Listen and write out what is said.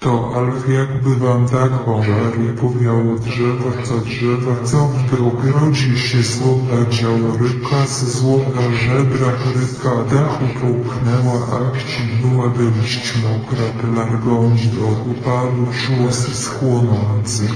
To Alf jakby wam tak pożarł powiało drzewa co drzewa co w ogrodzie się złota działoryka z złota żebrach rybka dachu połknęła akci była do liść mokra pelargonii do upalu szłos schłonący.